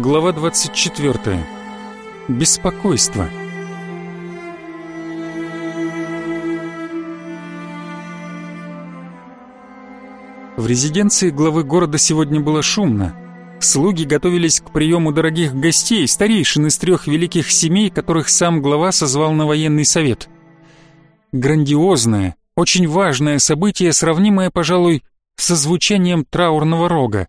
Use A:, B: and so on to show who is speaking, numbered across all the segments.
A: Глава 24. Беспокойство. В резиденции главы города сегодня было шумно. Слуги готовились к приему дорогих гостей, старейшин из трех великих семей, которых сам глава созвал на военный совет. Грандиозное, очень важное событие, сравнимое, пожалуй, со звучанием траурного рога.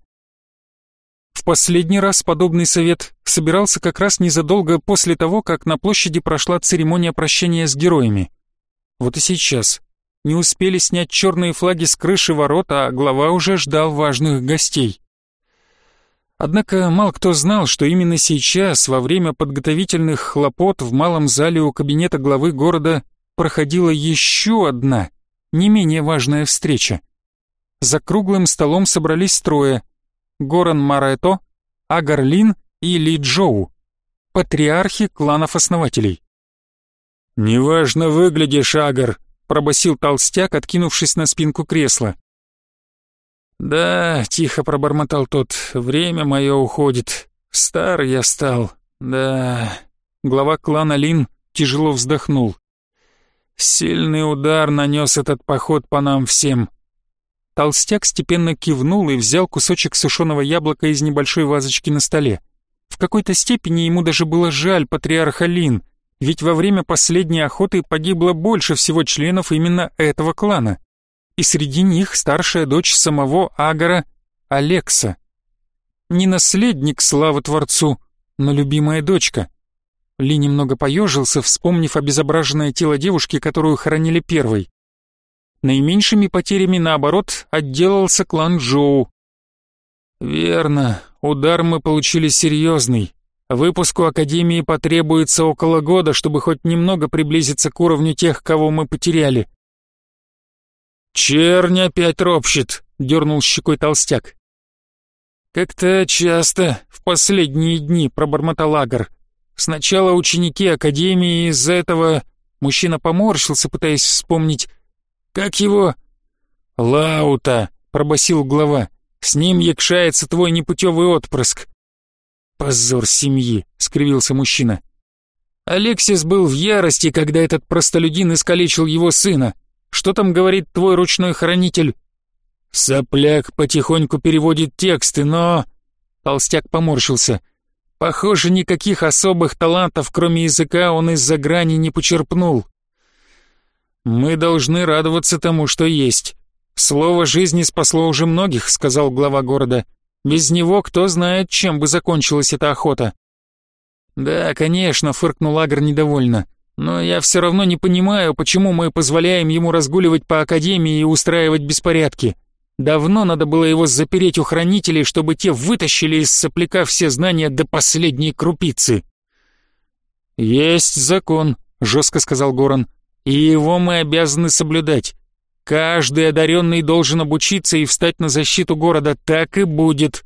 A: В последний раз подобный совет собирался как раз незадолго после того, как на площади прошла церемония прощения с героями. Вот и сейчас. Не успели снять черные флаги с крыши ворот, а глава уже ждал важных гостей. Однако мало кто знал, что именно сейчас, во время подготовительных хлопот в малом зале у кабинета главы города, проходила еще одна, не менее важная встреча. За круглым столом собрались трое — Горан Марето, Агарлин и Ли Джоу, патриархи кланов-основателей.
B: «Неважно выглядишь, Агар», — пробасил толстяк, откинувшись на спинку кресла.
C: «Да», — тихо пробормотал тот, — «время мое уходит. Стар я стал, да...»
A: Глава клана Лин тяжело вздохнул.
C: «Сильный удар нанес этот поход по нам всем.
A: Толстяк степенно кивнул и взял кусочек сушеного яблока из небольшой вазочки на столе. В какой-то степени ему даже было жаль патриарха Лин, ведь во время последней охоты погибло больше всего членов именно этого клана. И среди них старшая дочь самого Агара, Алекса. Не наследник, слава Творцу, но любимая дочка. Ли немного поежился, вспомнив обезображенное тело девушки, которую хоронили первой. Наименьшими потерями, наоборот, отделался клан Джоу.
C: «Верно, удар мы получили серьезный. Выпуску Академии потребуется около года, чтобы хоть немного приблизиться к уровню тех, кого мы потеряли».
B: «Чернь опять ропщет», — дернул щекой толстяк.
C: «Как-то часто в последние дни», — пробормотал Агар. «Сначала ученики Академии из-за этого...» Мужчина поморщился, пытаясь вспомнить, как его?»
B: «Лаута», — пробасил глава. «С ним якшается твой непутевый отпрыск».
C: «Позор семьи», — скривился мужчина. Алексис был в ярости, когда этот простолюдин искалечил его сына. Что там говорит твой ручной хранитель?
B: Сопляк потихоньку переводит тексты, но...
C: Толстяк поморщился. Похоже, никаких особых талантов, кроме языка, он из-за грани не почерпнул. «Мы должны радоваться тому, что есть. Слово жизни спасло уже многих», — сказал глава города. «Без него кто знает, чем бы закончилась эта охота». «Да, конечно», — фыркнул Агр недовольно. «Но я все равно не понимаю, почему мы позволяем ему разгуливать по Академии и устраивать беспорядки. Давно надо было его запереть у хранителей, чтобы те вытащили из сопляка все знания до последней крупицы».
A: «Есть закон», — жестко сказал Горан и его мы обязаны соблюдать. Каждый одаренный должен обучиться и встать на защиту города, так и будет».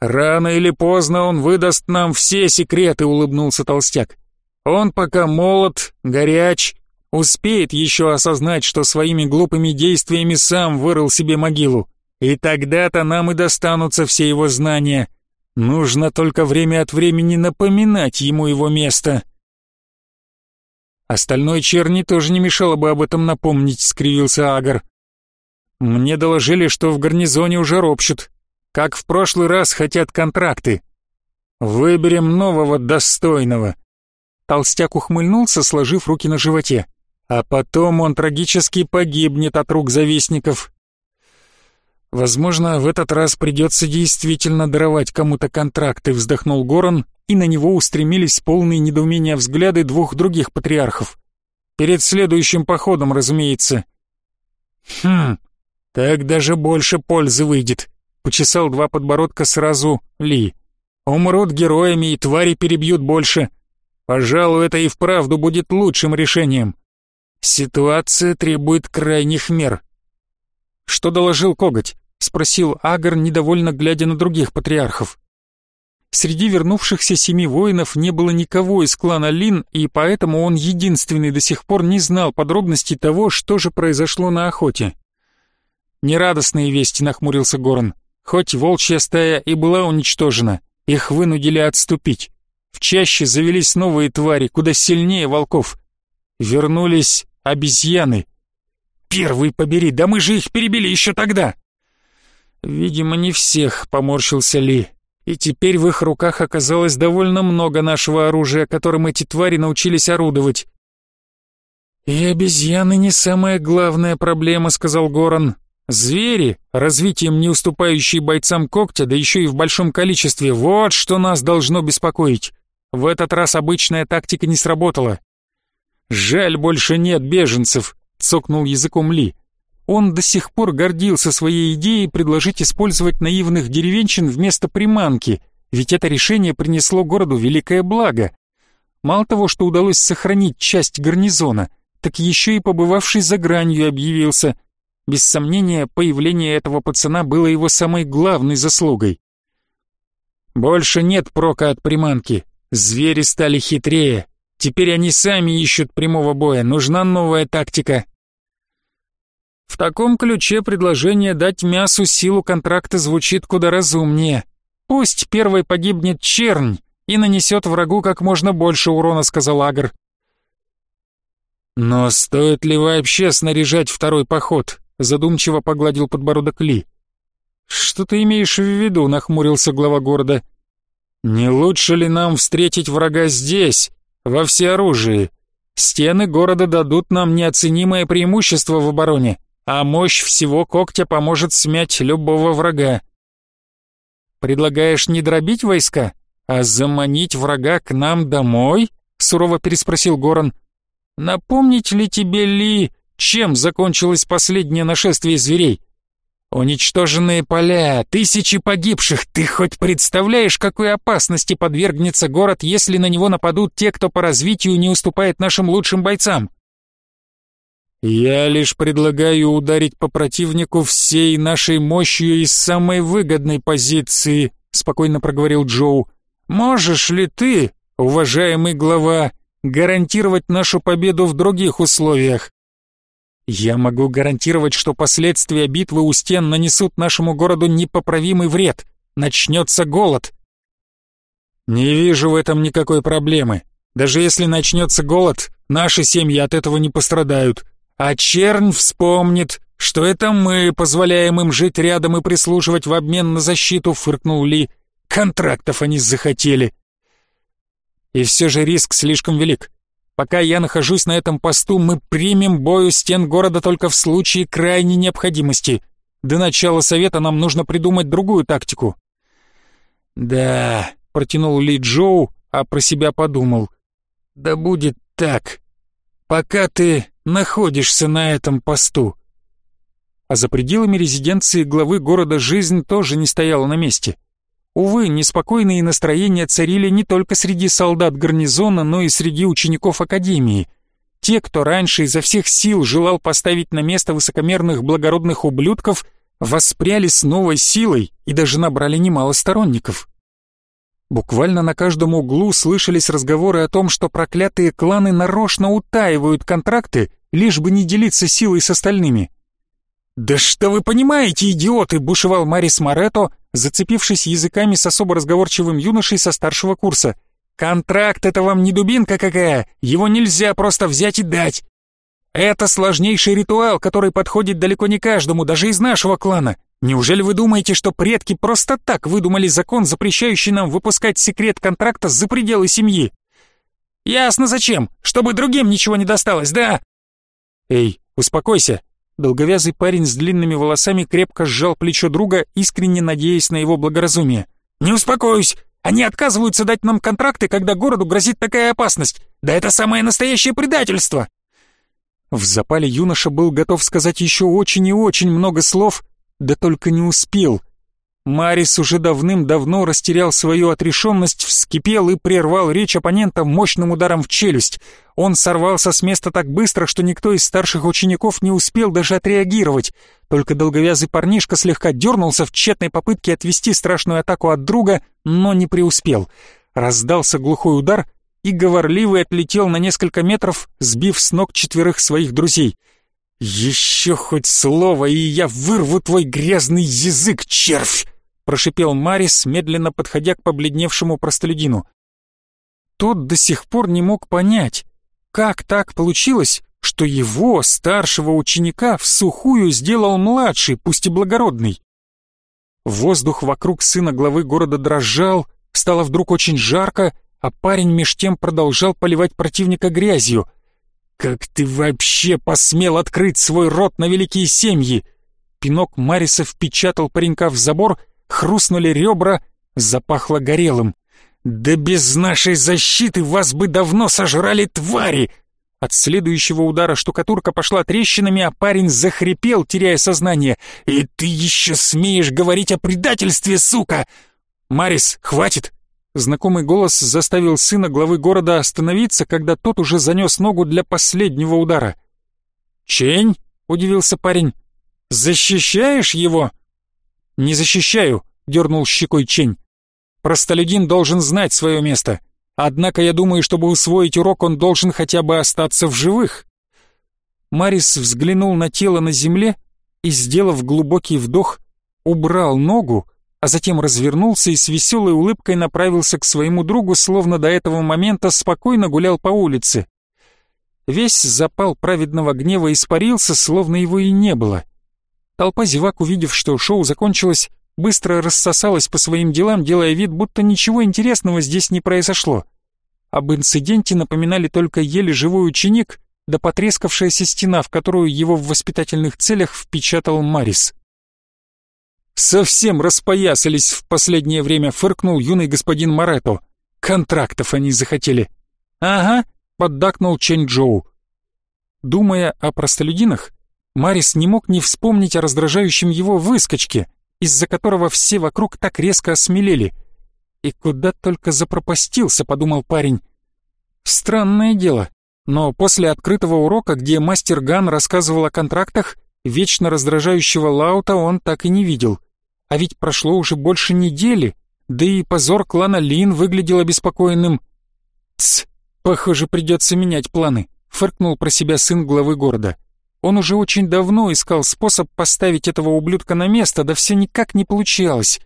B: «Рано или поздно он выдаст нам все секреты», — улыбнулся толстяк. «Он пока молод, горяч, успеет еще осознать, что своими глупыми действиями сам вырыл себе могилу. И тогда-то нам и достанутся все его знания. Нужно только время от времени напоминать ему его место».
A: Остальной черни тоже не мешало бы об этом напомнить, скривился Агар. Мне доложили, что в гарнизоне уже ропщут. Как в прошлый раз хотят контракты. Выберем нового достойного. Толстяк ухмыльнулся, сложив руки на животе. А потом он трагически погибнет от рук завистников. Возможно, в этот раз придется действительно даровать кому-то контракты, вздохнул Горан и на него устремились полные недоумения взгляды двух других патриархов. Перед следующим походом, разумеется.
B: «Хм, так даже больше пользы выйдет», — почесал два подбородка сразу Ли. «Умрут героями и твари перебьют больше. Пожалуй, это и вправду будет лучшим решением. Ситуация требует крайних мер».
A: «Что доложил Коготь?» — спросил Агар, недовольно глядя на других патриархов. Среди вернувшихся семи воинов не было никого из клана Лин, и поэтому он единственный до сих пор не знал подробностей того, что же произошло на охоте. «Нерадостные вести», — нахмурился Горн. «Хоть волчья стая и была уничтожена, Их вынудили отступить. В чаще завелись новые твари, куда сильнее волков. Вернулись обезьяны. «Первый побери, да мы же их перебили еще тогда!» «Видимо, не всех», — поморщился Ли. «И теперь в их руках оказалось довольно много нашего оружия, которым эти твари научились орудовать». «И обезьяны не самая главная проблема», — сказал Горан. «Звери, развитием не уступающие бойцам когтя, да еще и в большом количестве, вот что нас должно беспокоить. В этот раз обычная тактика не сработала. Жаль, больше нет беженцев», — цокнул языком Ли. Он до сих пор гордился своей идеей предложить использовать наивных деревенщин вместо приманки, ведь это решение принесло городу великое благо. Мало того, что удалось сохранить часть гарнизона, так еще и побывавший за гранью объявился. Без сомнения, появление этого пацана было его самой главной заслугой. Больше нет прока от приманки. Звери стали хитрее. Теперь они сами ищут прямого боя. Нужна новая тактика. В таком ключе предложение дать мясу силу контракта звучит куда разумнее. Пусть первой погибнет чернь и нанесет врагу как можно больше урона, сказал Агр. Но стоит ли вообще снаряжать второй поход? Задумчиво погладил подбородок Ли. Что ты имеешь в виду? Нахмурился глава города. Не лучше ли нам встретить врага здесь, во всеоружии? Стены города дадут нам неоценимое преимущество в обороне а мощь всего когтя поможет смять любого врага. Предлагаешь не дробить войска, а заманить врага к нам домой? Сурово переспросил Горан. Напомнить ли тебе, Ли, чем закончилось последнее нашествие зверей? Уничтоженные поля, тысячи погибших. Ты хоть представляешь, какой опасности подвергнется город, если на него нападут те, кто по развитию не уступает нашим лучшим бойцам? «Я лишь предлагаю ударить по противнику всей нашей мощью из самой выгодной позиции», — спокойно проговорил Джоу. «Можешь ли ты, уважаемый глава, гарантировать нашу победу в других условиях?» «Я могу гарантировать, что последствия битвы у стен нанесут нашему городу непоправимый вред. Начнется голод». «Не вижу в этом никакой проблемы. Даже если начнется голод, наши семьи от этого не пострадают», а чернь вспомнит, что это мы позволяем им жить рядом и прислуживать в обмен на защиту, фыркнул Ли. Контрактов они захотели. И все же риск слишком велик. Пока я нахожусь на этом посту, мы примем бой у стен города только в случае крайней необходимости. До начала совета нам нужно придумать другую тактику. Да, протянул Ли Джоу, а про себя подумал. Да будет так. Пока ты находишься на этом посту. А за пределами резиденции главы города жизнь тоже не стояла на месте. Увы, неспокойные настроения царили не только среди солдат гарнизона, но и среди учеников академии. Те, кто раньше изо всех сил желал поставить на место высокомерных благородных ублюдков, воспряли с новой силой и даже набрали немало сторонников. Буквально на каждом углу слышались разговоры о том, что проклятые кланы нарочно утаивают контракты, лишь бы не делиться силой с остальными. «Да что вы понимаете, идиоты!» — бушевал Марис Морето, зацепившись языками с особо разговорчивым юношей со старшего курса. «Контракт — это вам не дубинка какая, его нельзя просто взять и дать. Это сложнейший ритуал, который подходит далеко не каждому, даже из нашего клана. Неужели вы думаете, что предки просто так выдумали закон, запрещающий нам выпускать секрет контракта за пределы семьи? Ясно зачем, чтобы другим ничего не досталось, да? Эй, успокойся. Долговязый парень с длинными волосами крепко сжал плечо друга, искренне надеясь на его благоразумие. Не успокоюсь. Они отказываются дать нам контракты, когда городу грозит такая опасность. Да это самое настоящее предательство. В запале юноша был готов сказать еще очень и очень много слов, да только не успел. Марис уже давным-давно растерял свою отрешенность, вскипел и прервал речь оппонента мощным ударом в челюсть. Он сорвался с места так быстро, что никто из старших учеников не успел даже отреагировать. Только долговязый парнишка слегка дернулся в тщетной попытке отвести страшную атаку от друга, но не преуспел. Раздался глухой удар, и говорливый отлетел на несколько метров, сбив с ног четверых своих друзей — «Еще хоть слово, и я вырву твой грязный язык, червь!» — прошипел Марис, медленно подходя к побледневшему простолюдину. Тот до сих пор не мог понять, как так получилось, что его, старшего ученика, в сухую сделал младший, пусть и благородный. Воздух вокруг сына главы города дрожал, стало вдруг очень жарко, а парень меж тем продолжал поливать противника грязью. «Как ты вообще посмел открыть свой рот на великие семьи?» Пинок Мариса впечатал паренька в забор, хрустнули ребра, запахло горелым. «Да без нашей защиты вас бы давно сожрали твари!» От следующего удара штукатурка пошла трещинами, а парень захрипел, теряя сознание. «И ты еще смеешь говорить о предательстве, сука!» «Марис, хватит!» Знакомый голос заставил сына главы города остановиться, когда тот уже занес ногу для последнего удара. «Чень?» — удивился парень. «Защищаешь его?» «Не защищаю», — дернул щекой Чень. «Простолюдин должен знать свое место. Однако я думаю, чтобы усвоить урок, он должен хотя бы остаться в живых. Марис взглянул на тело на земле и, сделав глубокий вдох, убрал ногу, а затем развернулся и с веселой улыбкой направился к своему другу, словно до этого момента спокойно гулял по улице. Весь запал праведного гнева испарился, словно его и не было. Толпа зевак, увидев, что шоу закончилось, быстро рассосалась по своим делам, делая вид, будто ничего интересного здесь не произошло. Об инциденте напоминали только еле живой ученик, да потрескавшаяся стена, в которую его в воспитательных целях впечатал Марис. «Совсем распоясались в последнее время», — фыркнул юный господин Марето. «Контрактов они захотели». «Ага», — поддакнул Чэнь Джоу. Думая о простолюдинах, Марис не мог не вспомнить о раздражающем его выскочке — из-за которого все вокруг так резко осмелели. И куда только запропастился, подумал парень. Странное дело, но после открытого урока, где мастер Ган рассказывал о контрактах, вечно раздражающего Лаута он так и не видел. А ведь прошло уже больше недели, да и позор клана Лин выглядел обеспокоенным. «Тсс, похоже, придется менять планы», — фыркнул про себя сын главы города. Он уже очень давно искал способ поставить этого ублюдка на место, да все никак не получалось.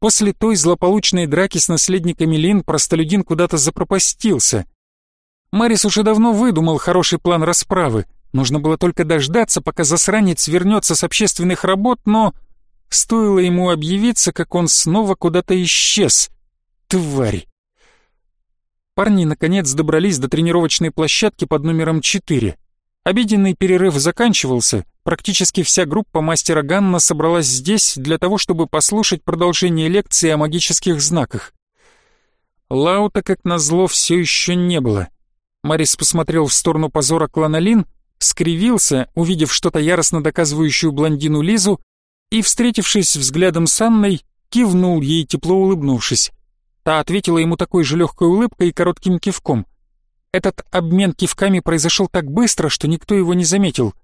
A: После той злополучной драки с наследниками Лин простолюдин куда-то запропастился. Марис уже давно выдумал хороший план расправы. Нужно было только дождаться, пока засранец вернется с общественных работ, но... Стоило ему объявиться, как он снова куда-то исчез. Тварь! Парни наконец добрались до тренировочной площадки под номером 4. Обеденный перерыв заканчивался, практически вся группа мастера Ганна собралась здесь для того, чтобы послушать продолжение лекции о магических знаках. Лаута, как назло, все еще не было. Марис посмотрел в сторону позора клана Лин, скривился, увидев что-то яростно доказывающую блондину Лизу, и, встретившись взглядом с Анной, кивнул ей, тепло улыбнувшись. Та ответила ему такой же легкой улыбкой и коротким кивком — этот обмен кивками произошел так быстро, что никто его не заметил.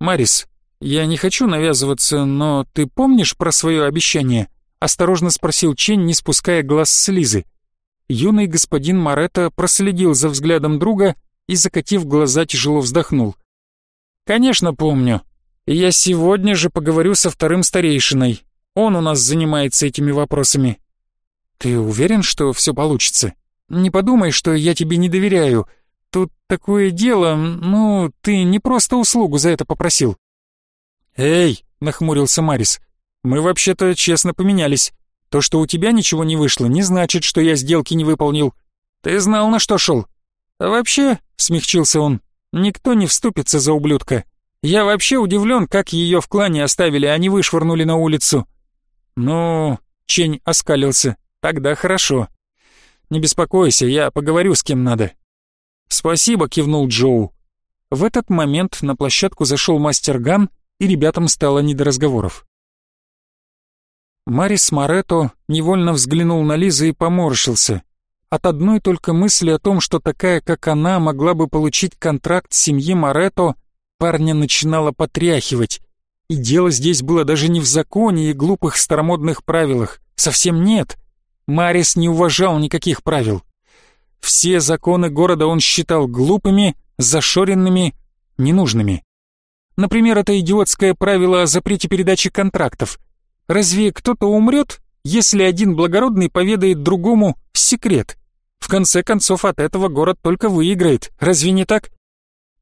A: «Марис, я не хочу навязываться, но ты помнишь про свое обещание?» — осторожно спросил Чен, не спуская глаз с Лизы. Юный господин Маретта проследил за взглядом друга и, закатив глаза, тяжело вздохнул. «Конечно помню. Я сегодня же поговорю со вторым старейшиной. Он у нас занимается этими вопросами». «Ты уверен, что все получится?» Не подумай, что я тебе не доверяю. Тут такое дело, ну, ты не просто услугу за это попросил». «Эй!» — нахмурился Марис. «Мы вообще-то честно поменялись. То, что у тебя ничего не вышло, не значит, что я сделки не выполнил. Ты знал, на что шел. А вообще, — смягчился он, — никто не вступится за ублюдка. Я вообще удивлен, как ее в клане оставили, а не вышвырнули на улицу». «Ну...» — Чень оскалился. «Тогда хорошо. Не беспокойся, я поговорю с кем надо». «Спасибо», — кивнул Джоу. В этот момент на площадку зашел мастер Ган, и ребятам стало не до разговоров. Марис Марето невольно взглянул на Лизу и поморщился. От одной только мысли о том, что такая, как она, могла бы получить контракт семьи Марето, парня начинало потряхивать. И дело здесь было даже не в законе и глупых старомодных правилах. Совсем нет. Марис не уважал никаких правил. Все законы города он считал глупыми, зашоренными, ненужными. Например, это идиотское правило о запрете передачи контрактов. Разве кто-то умрет, если один благородный поведает другому секрет? В конце концов, от этого город только выиграет, разве не так?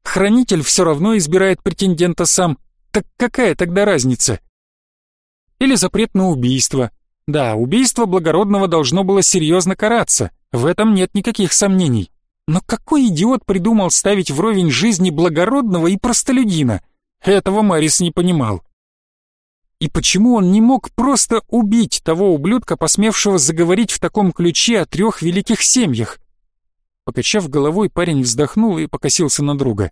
A: Хранитель все равно избирает претендента сам. Так какая тогда разница? Или запрет на убийство. Да, убийство благородного должно было серьезно караться, в этом нет никаких сомнений. Но какой идиот придумал ставить вровень жизни благородного и простолюдина? Этого Марис не понимал. И почему он не мог просто убить того ублюдка, посмевшего заговорить в таком ключе о трех великих семьях? Покачав головой, парень вздохнул и покосился на друга.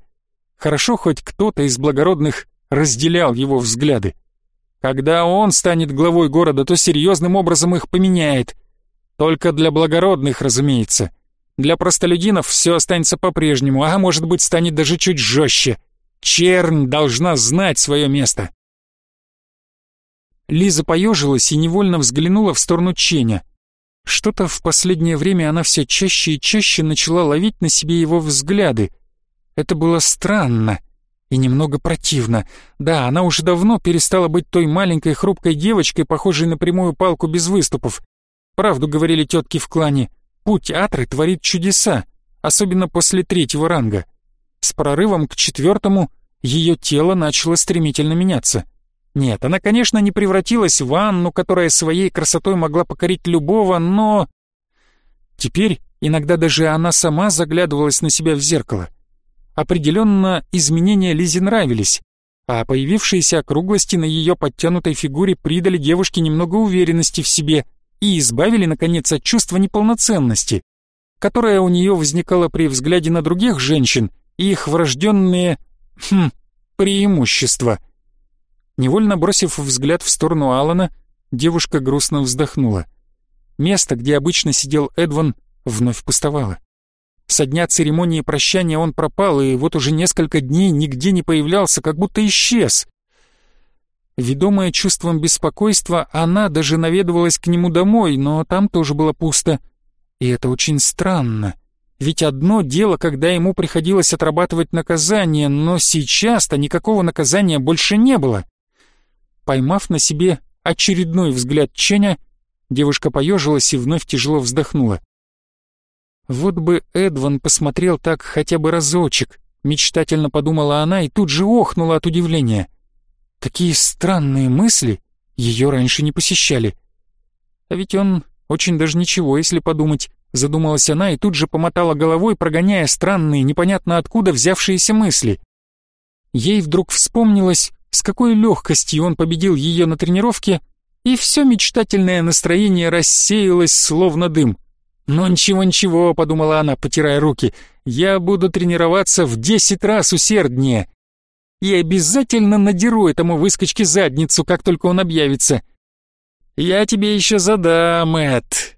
A: Хорошо, хоть кто-то из благородных разделял его взгляды. Когда он станет главой города, то серьезным образом их поменяет. Только для благородных, разумеется. Для простолюдинов все останется по-прежнему, а может быть станет даже чуть жестче. Чернь должна знать свое место. Лиза поежилась и невольно взглянула в сторону Ченя. Что-то в последнее время она все чаще и чаще начала ловить на себе его взгляды. Это было странно и немного противно. Да, она уже давно перестала быть той маленькой хрупкой девочкой, похожей на прямую палку без выступов. Правду говорили тетки в клане. Путь Атры творит чудеса, особенно после третьего ранга. С прорывом к четвертому ее тело начало стремительно меняться. Нет, она, конечно, не превратилась в Анну, которая своей красотой могла покорить любого, но... Теперь иногда даже она сама заглядывалась на себя в зеркало. Определенно, изменения Лизе нравились, а появившиеся округлости на ее подтянутой фигуре придали девушке немного уверенности в себе и избавили, наконец, от чувства неполноценности, которое у нее возникало при взгляде на других женщин и их врожденные... хм... преимущества — Невольно бросив взгляд в сторону Алана, девушка грустно вздохнула. Место, где обычно сидел Эдван, вновь пустовало. Со дня церемонии прощания он пропал, и вот уже несколько дней нигде не появлялся, как будто исчез. Ведомая чувством беспокойства, она даже наведывалась к нему домой, но там тоже было пусто. И это очень странно. Ведь одно дело, когда ему приходилось отрабатывать наказание, но сейчас-то никакого наказания больше не было. Поймав на себе очередной взгляд Ченя, девушка поежилась и вновь тяжело вздохнула. «Вот бы Эдван посмотрел так хотя бы разочек», — мечтательно подумала она и тут же охнула от удивления. Такие странные мысли ее раньше не посещали. А ведь он очень даже ничего, если подумать, задумалась она и тут же помотала головой, прогоняя странные, непонятно откуда взявшиеся мысли. Ей вдруг вспомнилось, с какой легкостью он победил ее на тренировке, и все мечтательное настроение рассеялось, словно дым. «Ну ничего-ничего», — подумала она, потирая руки, — «я буду тренироваться в десять раз усерднее. И обязательно надеру этому выскочке задницу, как только он объявится». «Я тебе еще задам, Эд»,